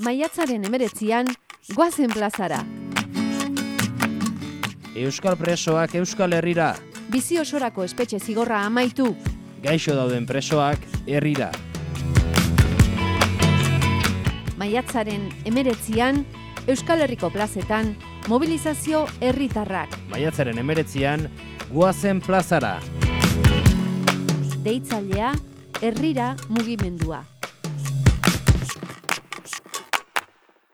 maiatzaren emeretzian, goazen plazara. Euskal presoak Euskal Herrira. Bizi osorako espetxe zigorra amaitu. Gaixo dauden presoak herrira. Maiatzaren emeretzian, Euskal Herriko plazetan, mobilizazio herritarrak. Maiatzaren emeretzian, goazen plazara. Deitzailea, herrira mugimendua.